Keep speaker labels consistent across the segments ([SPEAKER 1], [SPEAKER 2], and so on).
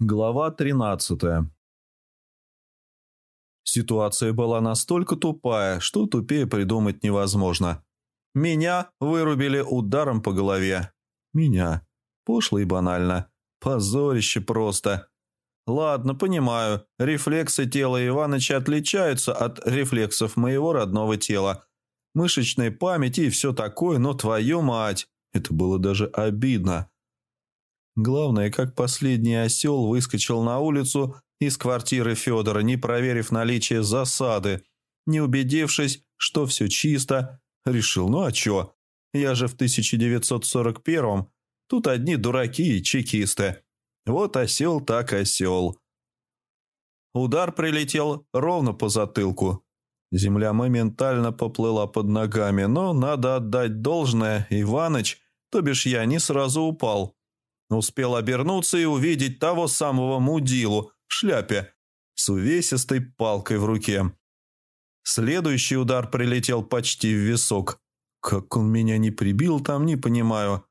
[SPEAKER 1] Глава 13 Ситуация была настолько тупая, что тупее придумать невозможно. Меня вырубили ударом по голове. Меня. Пошло и банально. Позорище просто. Ладно, понимаю, рефлексы тела Иваныча отличаются от рефлексов моего родного тела. Мышечной памяти и все такое, но твою мать, это было даже обидно. Главное, как последний осел выскочил на улицу из квартиры Федора, не проверив наличие засады, не убедившись, что все чисто, решил, ну а чё, я же в 1941-м, тут одни дураки и чекисты. Вот осел так осел. Удар прилетел ровно по затылку. Земля моментально поплыла под ногами, но надо отдать должное, Иваныч, то бишь я, не сразу упал. Успел обернуться и увидеть того самого мудилу в шляпе с увесистой палкой в руке. Следующий удар прилетел почти в висок. Как он меня не прибил там, не понимаю.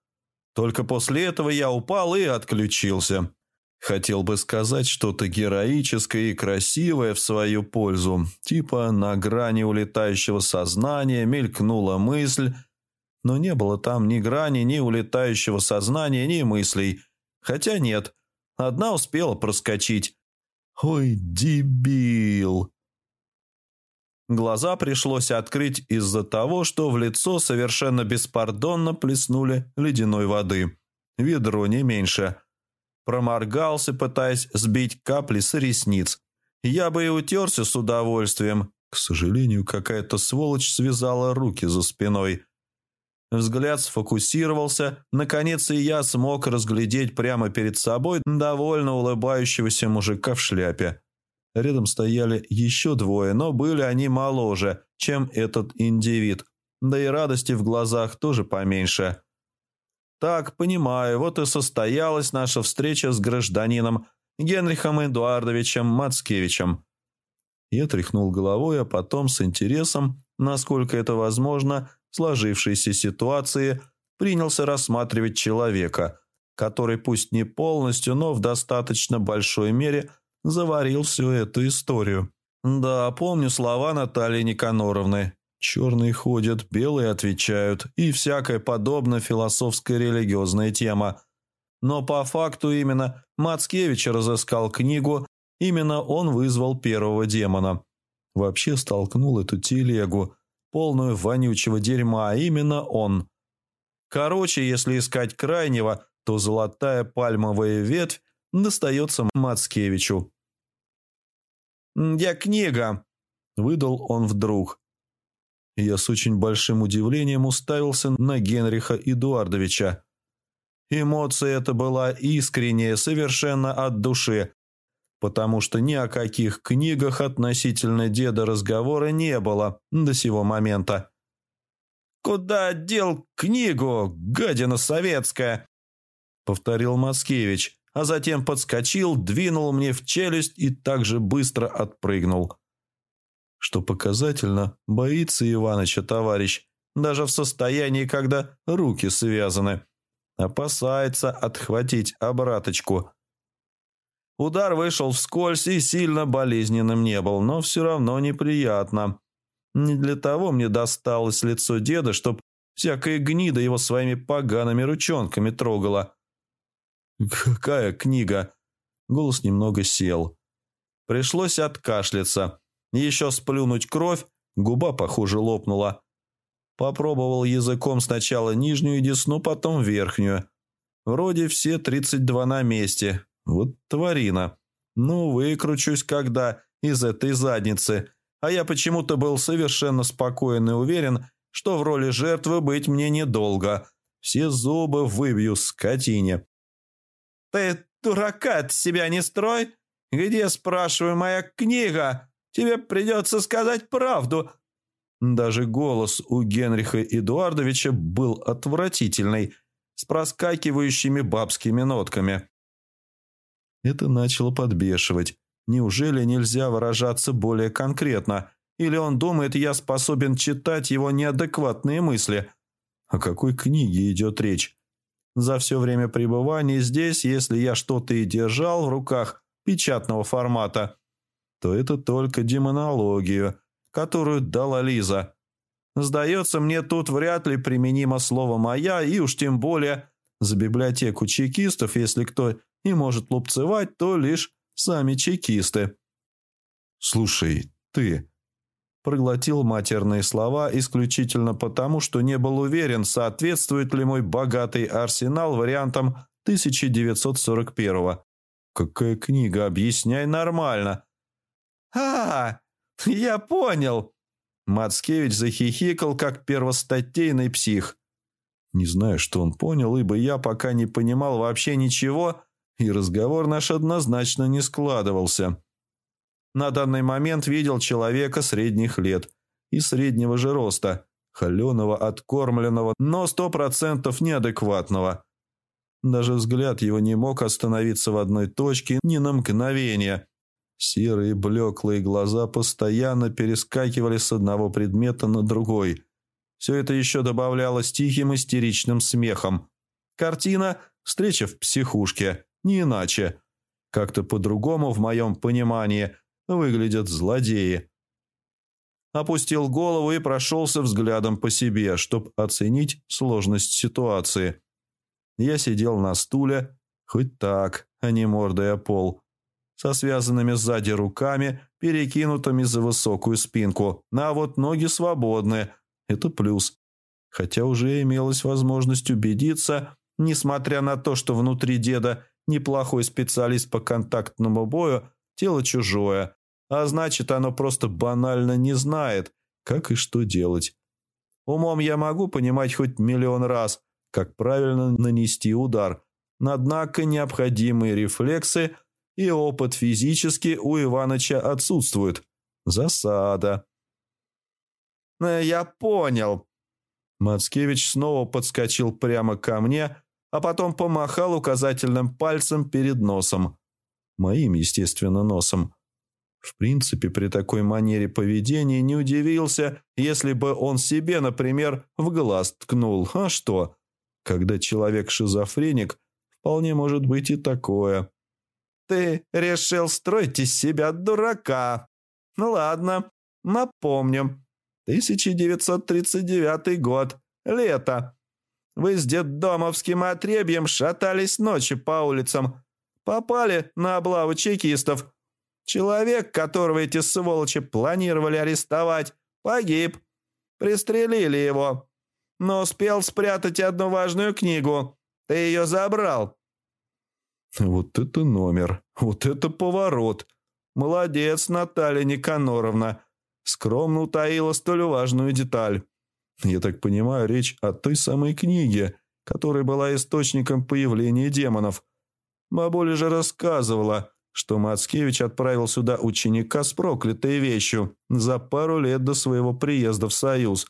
[SPEAKER 1] Только после этого я упал и отключился. Хотел бы сказать что-то героическое и красивое в свою пользу. Типа на грани улетающего сознания мелькнула мысль – но не было там ни грани, ни улетающего сознания, ни мыслей. Хотя нет, одна успела проскочить. «Ой, дебил!» Глаза пришлось открыть из-за того, что в лицо совершенно беспардонно плеснули ледяной воды. Ведро не меньше. Проморгался, пытаясь сбить капли с ресниц. Я бы и утерся с удовольствием. К сожалению, какая-то сволочь связала руки за спиной. Взгляд сфокусировался. Наконец и я смог разглядеть прямо перед собой довольно улыбающегося мужика в шляпе. Рядом стояли еще двое, но были они моложе, чем этот индивид. Да и радости в глазах тоже поменьше. Так, понимаю, вот и состоялась наша встреча с гражданином Генрихом Эдуардовичем Мацкевичем. Я тряхнул головой, а потом с интересом, насколько это возможно, сложившейся ситуации принялся рассматривать человека, который пусть не полностью, но в достаточно большой мере заварил всю эту историю. Да, помню слова Натальи Никаноровны. Черные ходят, белые отвечают и всякая подобная философская религиозная тема. Но по факту именно Мацкевич разыскал книгу, именно он вызвал первого демона. Вообще столкнул эту телегу, полную вонючего дерьма, а именно он. Короче, если искать крайнего, то золотая пальмовая ветвь достается Мацкевичу. «Я книга», — выдал он вдруг. Я с очень большим удивлением уставился на Генриха Эдуардовича. Эмоция эта была искренняя, совершенно от души, потому что ни о каких книгах относительно деда разговора не было до сего момента. «Куда дел книгу, гадина советская?» — повторил Маскевич, а затем подскочил, двинул мне в челюсть и также быстро отпрыгнул. Что показательно, боится Иваныча товарищ, даже в состоянии, когда руки связаны. Опасается отхватить обраточку – Удар вышел вскользь и сильно болезненным не был, но все равно неприятно. Не для того мне досталось лицо деда, чтоб всякая гнида его своими погаными ручонками трогала. «Какая книга?» Голос немного сел. Пришлось откашляться. Еще сплюнуть кровь, губа, похоже, лопнула. Попробовал языком сначала нижнюю десну, потом верхнюю. Вроде все тридцать два на месте, вот тварина. Ну, выкручусь когда из этой задницы. А я почему-то был совершенно спокоен и уверен, что в роли жертвы быть мне недолго. Все зубы выбью скотине. «Ты дурака от себя не строй! Где, спрашиваю, моя книга? Тебе придется сказать правду!» Даже голос у Генриха Эдуардовича был отвратительный, с проскакивающими бабскими нотками. Это начало подбешивать. Неужели нельзя выражаться более конкретно? Или он думает, я способен читать его неадекватные мысли? О какой книге идет речь? За все время пребывания здесь, если я что-то и держал в руках печатного формата, то это только демонологию, которую дала Лиза. Сдается мне, тут вряд ли применимо слово «моя», и уж тем более за библиотеку чекистов, если кто и может лупцевать, то лишь сами чекисты. «Слушай, ты...» Проглотил матерные слова исключительно потому, что не был уверен, соответствует ли мой богатый арсенал вариантам 1941-го. «Какая книга? Объясняй нормально!» «А, я понял!» Мацкевич захихикал, как первостатейный псих. Не знаю, что он понял, ибо я пока не понимал вообще ничего, и разговор наш однозначно не складывался. На данный момент видел человека средних лет и среднего же роста, холеного, откормленного, но сто процентов неадекватного. Даже взгляд его не мог остановиться в одной точке ни на мгновение. Серые блеклые глаза постоянно перескакивали с одного предмета на другой. Все это еще добавлялось тихим истеричным смехом. Картина «Встреча в психушке» не иначе. Как-то по-другому, в моем понимании, выглядят злодеи. Опустил голову и прошелся взглядом по себе, чтобы оценить сложность ситуации. Я сидел на стуле, хоть так, а не мордой о пол, со связанными сзади руками, перекинутыми за высокую спинку, а вот ноги свободны, это плюс. Хотя уже имелась возможность убедиться, несмотря на то, что внутри деда неплохой специалист по контактному бою, тело чужое, а значит, оно просто банально не знает, как и что делать. Умом я могу понимать хоть миллион раз, как правильно нанести удар, однако необходимые рефлексы и опыт физически у Иваныча отсутствуют. Засада. «Э, «Я понял». Мацкевич снова подскочил прямо ко мне, а потом помахал указательным пальцем перед носом. Моим, естественно, носом. В принципе, при такой манере поведения не удивился, если бы он себе, например, в глаз ткнул. А что? Когда человек шизофреник, вполне может быть и такое. «Ты решил строить из себя дурака. Ну ладно, напомним. 1939 год. Лето. Вы с детдомовским отребьем шатались ночью по улицам. Попали на облаву чекистов. Человек, которого эти сволочи планировали арестовать, погиб. Пристрелили его. Но успел спрятать одну важную книгу. Ты ее забрал. Вот это номер. Вот это поворот. Молодец, Наталья Никаноровна. Скромно утаила столь важную деталь. Я так понимаю, речь о той самой книге, которая была источником появления демонов. Бабуля же рассказывала, что Мацкевич отправил сюда ученика с проклятой вещью за пару лет до своего приезда в Союз.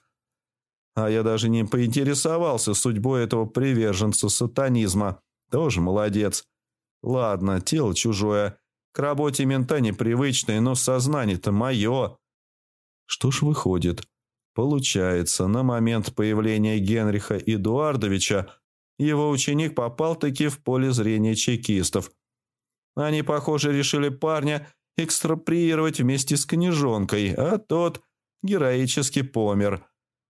[SPEAKER 1] А я даже не поинтересовался судьбой этого приверженца сатанизма. Тоже молодец. Ладно, тело чужое. К работе мента непривычное, но сознание-то мое. Что ж выходит? Получается, на момент появления Генриха Эдуардовича его ученик попал-таки в поле зрения чекистов. Они, похоже, решили парня экстраприировать вместе с книжонкой, а тот героически помер,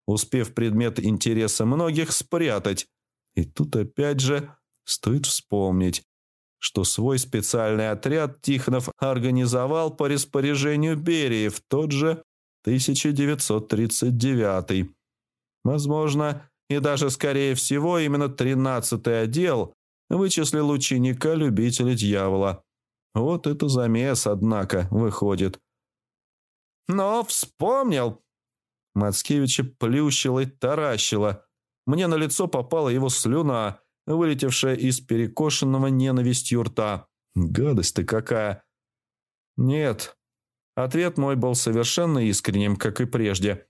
[SPEAKER 1] успев предмет интереса многих спрятать. И тут опять же стоит вспомнить, что свой специальный отряд Тихонов организовал по распоряжению Берии в тот же 1939. Возможно, и даже скорее всего именно 13-й отдел вычислил ученика-любителя дьявола. Вот это замес, однако, выходит. «Но вспомнил!» Мацкевича плющило и таращило. Мне на лицо попала его слюна, вылетевшая из перекошенного ненавистью рта. Гадость-то какая! Нет, Ответ мой был совершенно искренним, как и прежде.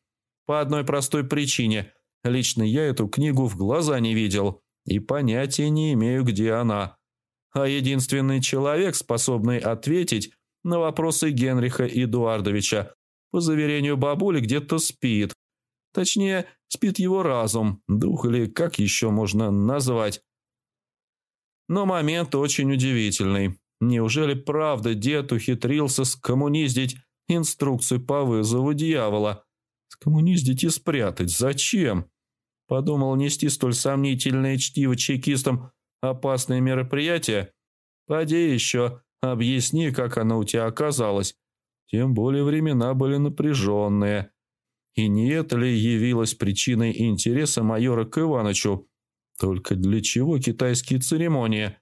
[SPEAKER 1] По одной простой причине. Лично я эту книгу в глаза не видел и понятия не имею, где она. А единственный человек, способный ответить на вопросы Генриха Эдуардовича, по заверению бабули, где-то спит. Точнее, спит его разум, дух или как еще можно назвать. Но момент очень удивительный. Неужели правда дед ухитрился скоммуниздить инструкцию по вызову дьявола? Скоммуниздить и спрятать. Зачем? Подумал нести столь сомнительное чтиво чекистам опасное мероприятие? Поди еще, объясни, как оно у тебя оказалось. Тем более времена были напряженные. И не это ли явилось причиной интереса майора к Иванычу? Только для чего китайские церемонии?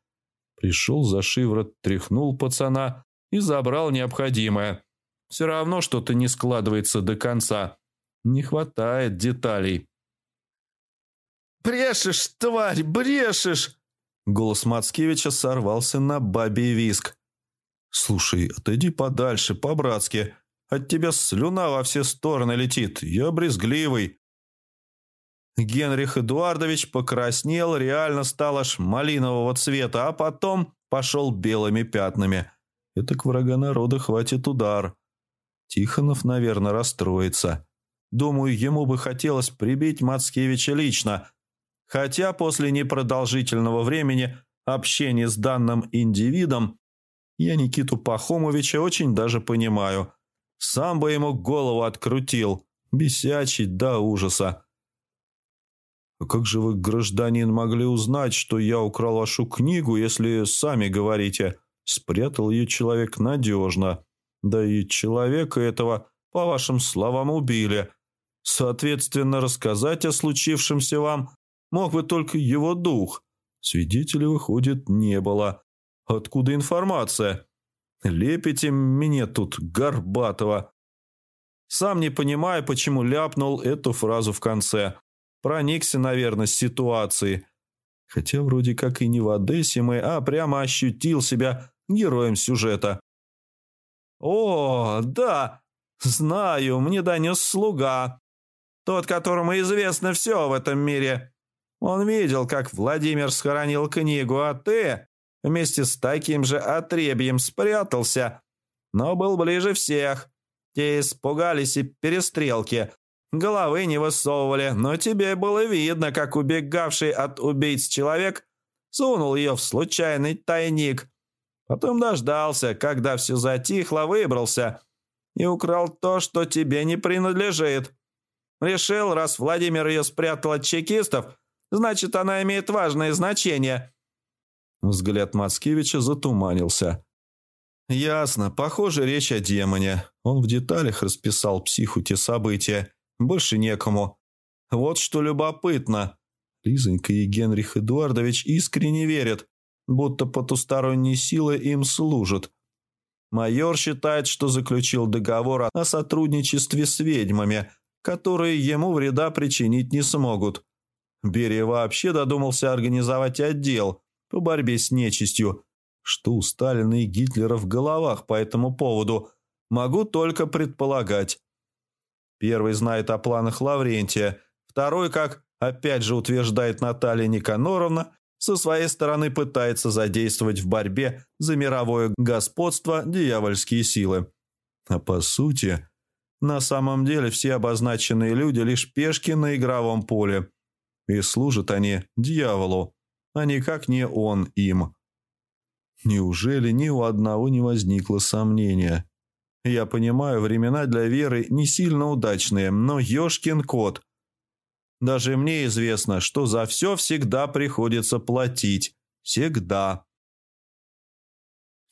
[SPEAKER 1] Пришел за шиворот, тряхнул пацана и забрал необходимое. Все равно что-то не складывается до конца. Не хватает деталей.
[SPEAKER 2] «Брешешь, тварь, брешешь!»
[SPEAKER 1] Голос Мацкевича сорвался на бабий виск. «Слушай, отойди подальше, по-братски. От тебя слюна во все стороны летит. Я брезгливый». Генрих Эдуардович покраснел, реально стал аж малинового цвета, а потом пошел белыми пятнами. Это к врага народа хватит удар. Тихонов, наверное, расстроится. Думаю, ему бы хотелось прибить Мацкевича лично. Хотя после непродолжительного времени общения с данным индивидом я Никиту Пахомовича очень даже понимаю. Сам бы ему голову открутил, бесячий до ужаса. «А как же вы, гражданин, могли узнать, что я украл вашу книгу, если сами говорите, спрятал ее человек надежно? Да и человека этого, по вашим словам, убили. Соответственно, рассказать о случившемся вам мог бы только его дух. Свидетелей, выходит, не было. Откуда информация? Лепите мне тут Горбатова. Сам не понимаю, почему ляпнул эту фразу в конце. Проникся, наверное, с ситуацией. Хотя вроде как и не в Одессе мы, а прямо ощутил себя героем сюжета. «О, да, знаю, мне донес слуга. Тот, которому известно все в этом мире. Он видел, как Владимир схоронил книгу, а ты вместе с таким же отребьем спрятался, но был ближе всех. Те испугались и перестрелки, головы не высовывали, но тебе было видно, как убегавший от убийц человек сунул ее в случайный тайник. Потом дождался, когда все затихло, выбрался и украл то, что тебе не принадлежит. Решил, раз Владимир ее спрятал от чекистов, значит, она имеет важное значение – Взгляд Мацкевича затуманился. «Ясно. Похоже, речь о демоне. Он в деталях расписал психу те события. Больше некому. Вот что любопытно. Лизонька и Генрих Эдуардович искренне верят, будто потусторонние силы им служат. Майор считает, что заключил договор о сотрудничестве с ведьмами, которые ему вреда причинить не смогут. Берия вообще додумался организовать отдел – по борьбе с нечистью. Что у Сталина и Гитлера в головах по этому поводу, могу только предполагать. Первый знает о планах Лаврентия, второй, как опять же утверждает Наталья Никаноровна, со своей стороны пытается задействовать в борьбе за мировое господство дьявольские силы. А по сути, на самом деле все обозначенные люди лишь пешки на игровом поле. И служат они дьяволу а никак не он им. Неужели ни у одного не возникло сомнения? Я понимаю, времена для Веры не сильно удачные, но ёшкин кот. Даже мне известно, что за все всегда приходится платить. Всегда.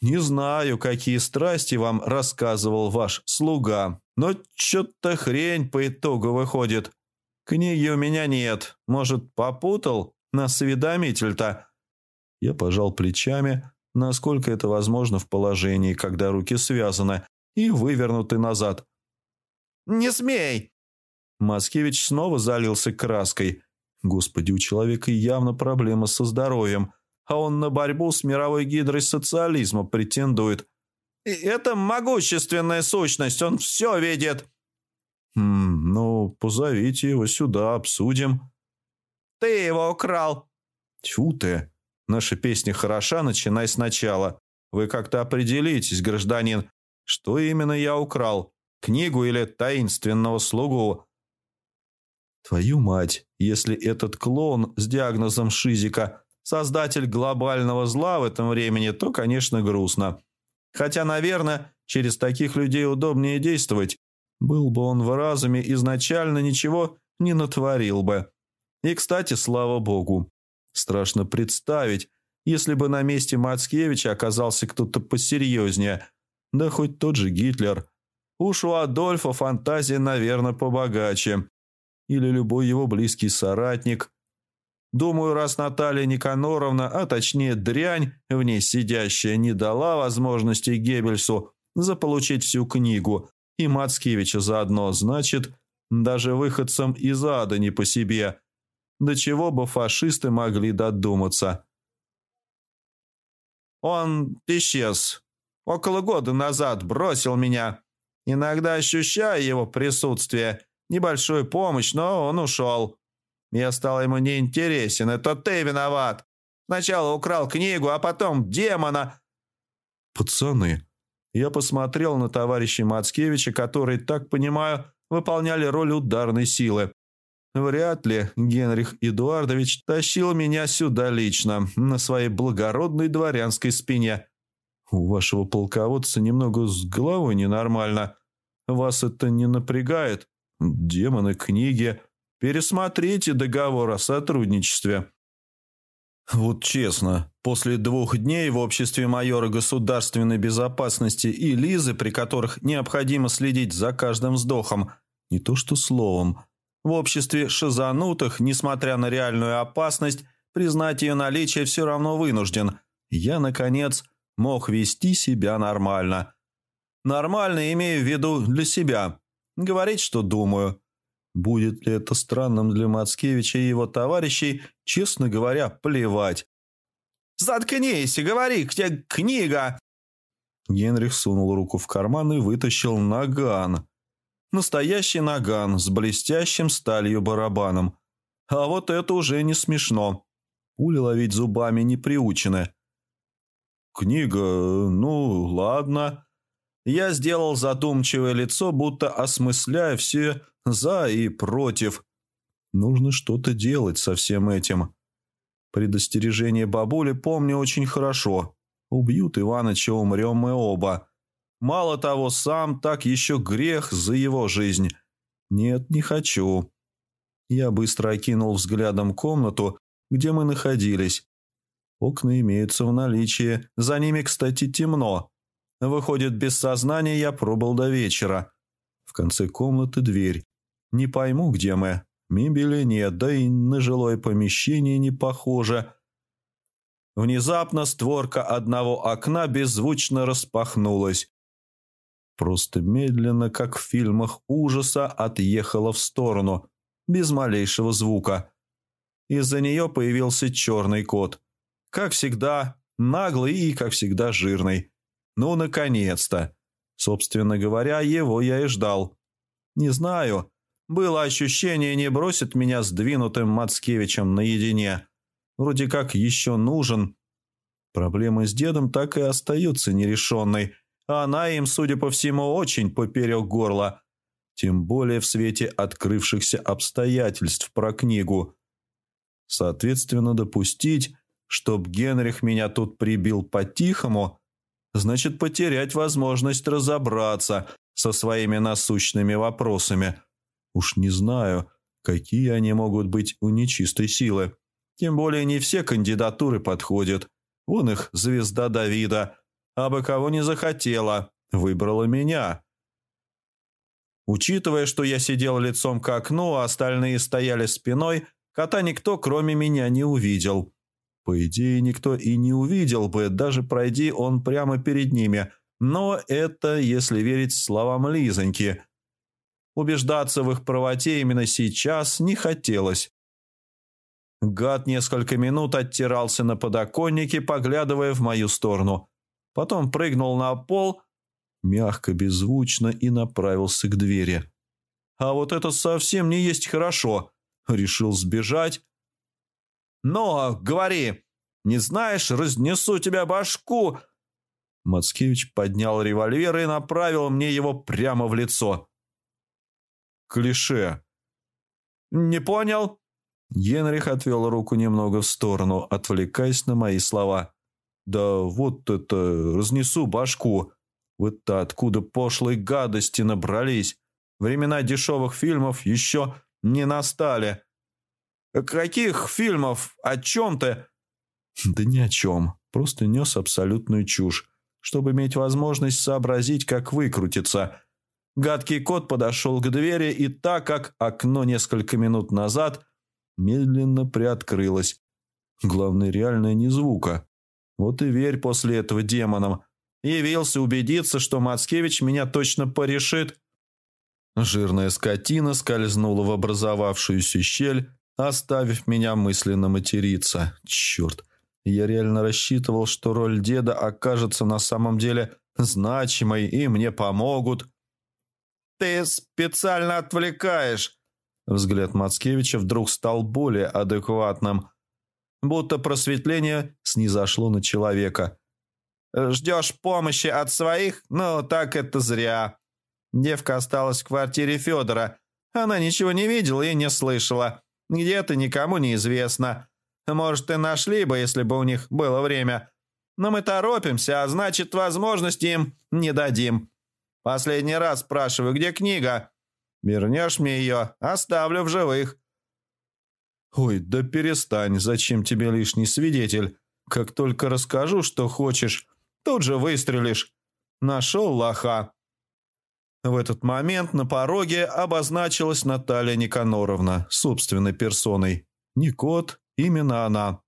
[SPEAKER 1] Не знаю, какие страсти вам рассказывал ваш слуга, но чё-то хрень по итогу выходит. Книги у меня нет. Может, попутал? На осведомитель-то!» Я пожал плечами, насколько это возможно в положении, когда руки связаны и вывернуты назад.
[SPEAKER 2] «Не смей!»
[SPEAKER 1] Маскевич снова залился краской. Господи, у человека явно проблема со здоровьем, а он на борьбу с мировой гидрой социализма претендует.
[SPEAKER 2] «Это могущественная сущность, он все видит!»
[SPEAKER 1] «Хм, ну, позовите его сюда, обсудим».
[SPEAKER 2] Ты его украл!»
[SPEAKER 1] «Тьфу ты! Наша песня хороша, начинай сначала. Вы как-то определитесь, гражданин, что именно я украл, книгу или таинственного слугу?» «Твою мать, если этот клоун с диагнозом Шизика создатель глобального зла в этом времени, то, конечно, грустно. Хотя, наверное, через таких людей удобнее действовать. Был бы он в разуме, изначально ничего не натворил бы. И, кстати, слава богу. Страшно представить, если бы на месте Мацкевича оказался кто-то посерьезнее, да хоть тот же Гитлер. Уж у Адольфа фантазия, наверное, побогаче. Или любой его близкий соратник. Думаю, раз Наталья Никаноровна, а точнее дрянь, в ней сидящая, не дала возможности Геббельсу заполучить всю книгу, и Мацкевича заодно, значит, даже выходцам из ада не по себе. До чего бы фашисты могли додуматься? Он исчез. Около года назад бросил меня. Иногда ощущаю его присутствие. Небольшую помощь, но он ушел. Я стал ему неинтересен. Это ты виноват. Сначала украл книгу, а потом демона.
[SPEAKER 2] Пацаны, я посмотрел на товарища Мацкевича, которые, так понимаю, выполняли роль ударной силы. Вряд ли Генрих Эдуардович тащил меня сюда лично, на своей благородной дворянской спине. У вашего полководца немного с головой ненормально. Вас это не напрягает? Демоны, книги. Пересмотрите договор о сотрудничестве. Вот честно, после двух дней в обществе майора государственной безопасности и Лизы, при которых необходимо следить за каждым вздохом, не то что словом, в обществе шизанутых, несмотря на реальную опасность, признать ее наличие все равно вынужден. Я, наконец, мог вести себя нормально. Нормально имею в виду для себя. Говорить, что думаю. Будет ли это странным для Мацкевича и его товарищей, честно говоря, плевать.
[SPEAKER 1] «Заткнись и говори, где книга!»
[SPEAKER 2] Генрих сунул руку в карман и вытащил наган. Настоящий наган с блестящим сталью барабаном. А вот это уже не смешно. Пули ловить зубами не приучены. «Книга, ну, ладно». Я сделал задумчивое лицо, будто осмысляя все «за» и «против». Нужно что-то делать со всем этим. Предостережение бабули помню очень хорошо. Убьют Иваныча, умрем мы оба. Мало того, сам так еще грех за его жизнь. Нет, не хочу. Я быстро окинул взглядом комнату, где мы находились. Окна имеются в наличии, за ними, кстати, темно. Выходит, без сознания я пробыл до вечера. В конце комнаты дверь. Не пойму, где мы. Мебели нет, да и на жилое помещение не похоже. Внезапно створка одного окна беззвучно распахнулась. Просто медленно, как в фильмах ужаса, отъехала в сторону, без малейшего звука. Из-за нее появился черный кот. Как всегда, наглый и, как всегда, жирный. Ну, наконец-то. Собственно говоря, его я и ждал. Не знаю. Было ощущение, не бросит меня сдвинутым Мацкевичем наедине. Вроде как еще нужен. Проблема с дедом так и остается нерешенной – она им, судя по всему, очень поперек горла. Тем более в свете открывшихся обстоятельств про книгу. Соответственно, допустить, чтоб Генрих меня тут прибил по-тихому, значит потерять возможность разобраться со своими насущными вопросами. Уж не знаю, какие они могут быть у нечистой силы. Тем более не все кандидатуры подходят. Вон их звезда Давида – а бы кого не захотела, выбрала меня. Учитывая, что я сидел лицом к окну, а остальные стояли спиной, кота никто, кроме меня, не увидел. По идее, никто и не увидел бы, даже пройди он прямо перед ними. Но это, если верить словам Лизоньки. Убеждаться в их правоте именно сейчас не хотелось. Гад несколько минут оттирался на подоконнике, поглядывая в мою сторону потом прыгнул на пол, мягко, беззвучно и направился к двери. А вот это совсем не есть хорошо. Решил сбежать. «Но, говори, не знаешь, разнесу тебя башку!» Мацкевич поднял револьвер и направил мне его прямо в лицо. «Клише». «Не понял?» Генрих отвел руку немного в сторону, отвлекаясь на мои слова. «Да вот это, разнесу башку. Вот-то откуда пошлые гадости набрались. Времена дешевых фильмов еще не настали». «Каких фильмов? О чем ты?»
[SPEAKER 1] «Да ни о чем. Просто нес абсолютную чушь, чтобы иметь возможность сообразить, как выкрутиться».
[SPEAKER 2] Гадкий кот подошел к двери, и так как окно несколько минут назад медленно приоткрылось. Главное, реальное не звука. Вот и верь после этого демонам. Явился убедиться, что Мацкевич меня точно порешит. Жирная скотина скользнула в образовавшуюся щель, оставив меня мысленно материться. Черт, я реально рассчитывал, что роль деда окажется на самом деле значимой, и мне помогут. «Ты специально отвлекаешь!» Взгляд Мацкевича вдруг стал более адекватным, будто просветление снизошло на человека. «Ждешь помощи от своих? Ну, так это зря. Девка осталась в квартире Федора. Она ничего не видела и не слышала. Где ты, никому не известно. Может, и нашли бы, если бы у них было время. Но мы торопимся, а значит, возможности им не дадим. Последний раз спрашиваю, где книга? Вернешь мне ее, оставлю в живых».
[SPEAKER 1] «Ой, да перестань, зачем тебе лишний свидетель? Как только расскажу, что хочешь, тут же выстрелишь. Нашел лоха». В этот момент на пороге обозначилась Наталья Никаноровна собственной персоной. Не кот, именно она.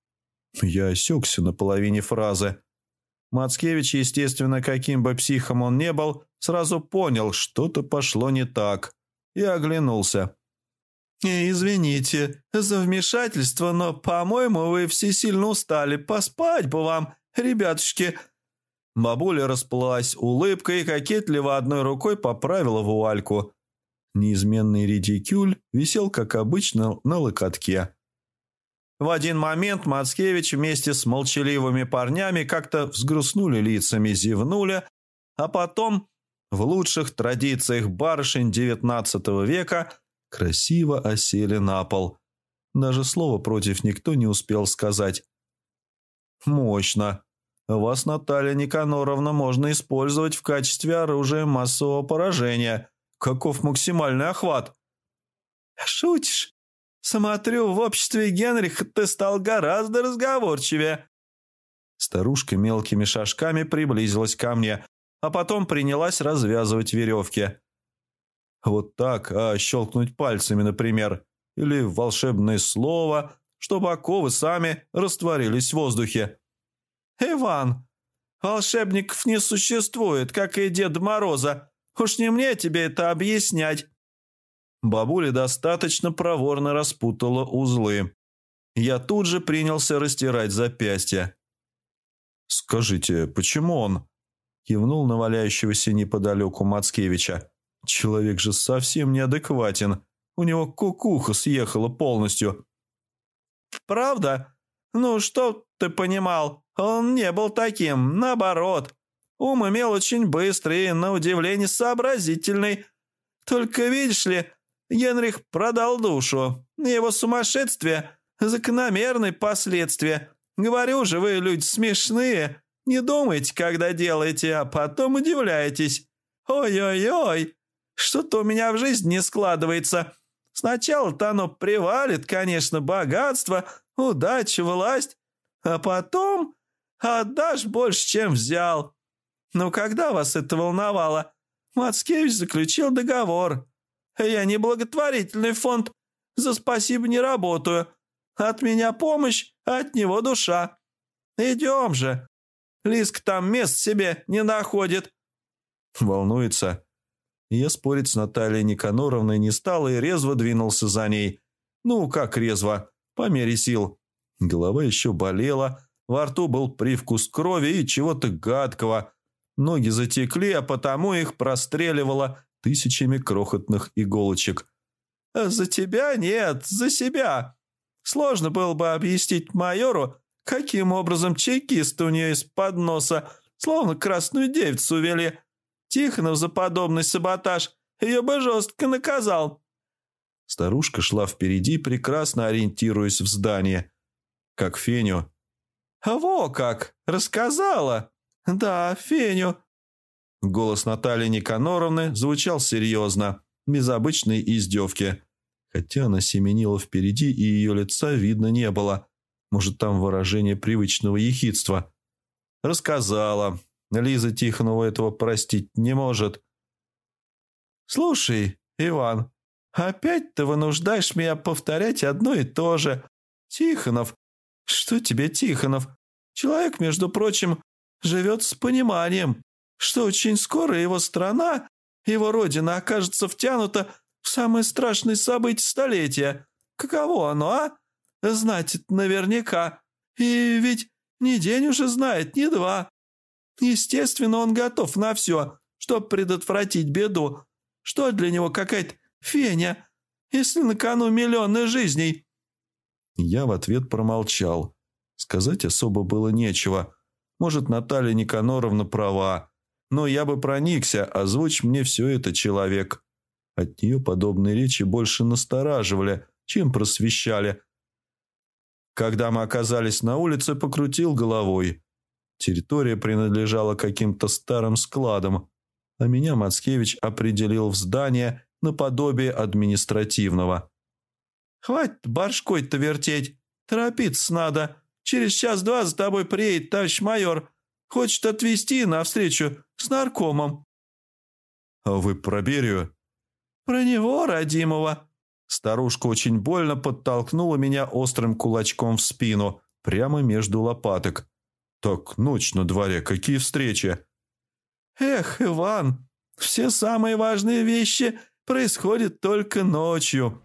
[SPEAKER 1] Я осекся на половине фразы. Мацкевич, естественно, каким бы психом он не был, сразу понял, что-то пошло не так, и оглянулся.
[SPEAKER 2] «Извините за вмешательство, но, по-моему, вы все сильно устали. Поспать бы вам, ребятушки!» Бабуля расплылась улыбкой и кокетливо одной рукой поправила вуальку.
[SPEAKER 1] Неизменный редикюль висел, как обычно, на локотке.
[SPEAKER 2] В один момент Мацкевич вместе с молчаливыми парнями как-то взгрустнули лицами, зевнули, а потом, в лучших традициях барышень XIX века, красиво осели на пол. Даже слова против никто не успел сказать. «Мощно. Вас, Наталья Никаноровна, можно использовать в качестве оружия массового поражения. Каков максимальный охват?» «Шутишь? Смотрю, в обществе Генриха ты стал гораздо разговорчивее». Старушка мелкими шажками приблизилась ко мне, а потом принялась развязывать веревки. Вот так, а щелкнуть пальцами, например, или волшебное слово, чтобы оковы сами растворились в воздухе. «Иван, волшебников не существует, как и Деда Мороза. Уж не мне тебе это объяснять». Бабуля достаточно проворно распутала узлы. Я тут же принялся растирать запястья.
[SPEAKER 1] «Скажите, почему он?» Кивнул на валяющегося неподалеку Мацкевича. «Человек же совсем неадекватен. У него кукуха съехала полностью».
[SPEAKER 2] «Правда? Ну, что ты понимал? Он не был таким, наоборот. Ум имел очень быстрый на удивление, сообразительный. Только, видишь ли, Генрих продал душу. Его сумасшествие – закономерные последствия. Говорю же, вы люди смешные. Не думайте, когда делаете, а потом удивляетесь. Ой-ой-ой, что-то у меня в жизни не складывается. Сначала-то оно привалит, конечно, богатство, удача, власть, а потом отдашь больше, чем взял. Но когда вас это волновало? Мацкевич заключил договор. Я не благотворительный фонд. За спасибо не работаю. От меня помощь, от него душа. Идем же. Лиск там мест себе не находит.
[SPEAKER 1] Волнуется. Я спорить с Натальей Никаноровной не стал и резво двинулся за ней. Ну, как резво, по мере сил. Голова еще болела, во рту был привкус крови и чего-то гадкого. Ноги затекли, а потому их простреливало тысячами крохотных иголочек.
[SPEAKER 2] «За тебя нет, за себя. Сложно было бы объяснить майору, каким образом чекисты у нее из-под носа, словно красную девицу вели. Тихонов за подобный саботаж ее бы жестко наказал». Старушка шла впереди, прекрасно ориентируясь в здании. Как Феню.
[SPEAKER 1] «А во как! Рассказала!» «Да, Феню!»
[SPEAKER 2] Голос Натальи Никаноровны звучал серьезно, без обычной издевки. Хотя она семенила впереди, и ее лица видно не было. Может, там выражение привычного ехидства. Рассказала. Лиза Тихонова этого простить не может.
[SPEAKER 1] «Слушай, Иван, опять ты вынуждаешь меня повторять одно и то же. Тихонов. Что тебе Тихонов? Человек, между прочим, живет с пониманием, что очень скоро его страна, его родина окажется втянута в самое страшное событие столетия. Каково оно, а? Знать наверняка. И ведь ни день уже знает, ни два. Естественно, он готов на все, чтобы предотвратить беду. Что для него какая-то феня, если на кону миллионы жизней?»
[SPEAKER 2] Я в ответ промолчал. Сказать особо было нечего. Может, Наталья Никаноровна права. Но я бы проникся, озвучь мне все это человек. От нее подобные речи больше настораживали, чем просвещали. Когда мы оказались на улице, покрутил головой. Территория принадлежала каким-то старым складам, а меня Мацкевич определил в здание наподобие административного.
[SPEAKER 1] «Хватит башкой-то вертеть, торопиться надо. Через час-два за тобой приедет товарищ майор. Хочет отвезти на встречу с наркомом».
[SPEAKER 2] «А вы про Берию?»
[SPEAKER 1] «Про него, родимого».
[SPEAKER 2] Старушка очень больно подтолкнула меня острым кулачком в спину, прямо между лопаток. «Так, ночь на дворе, какие встречи?»
[SPEAKER 1] «Эх, Иван, все самые важные вещи происходят только ночью.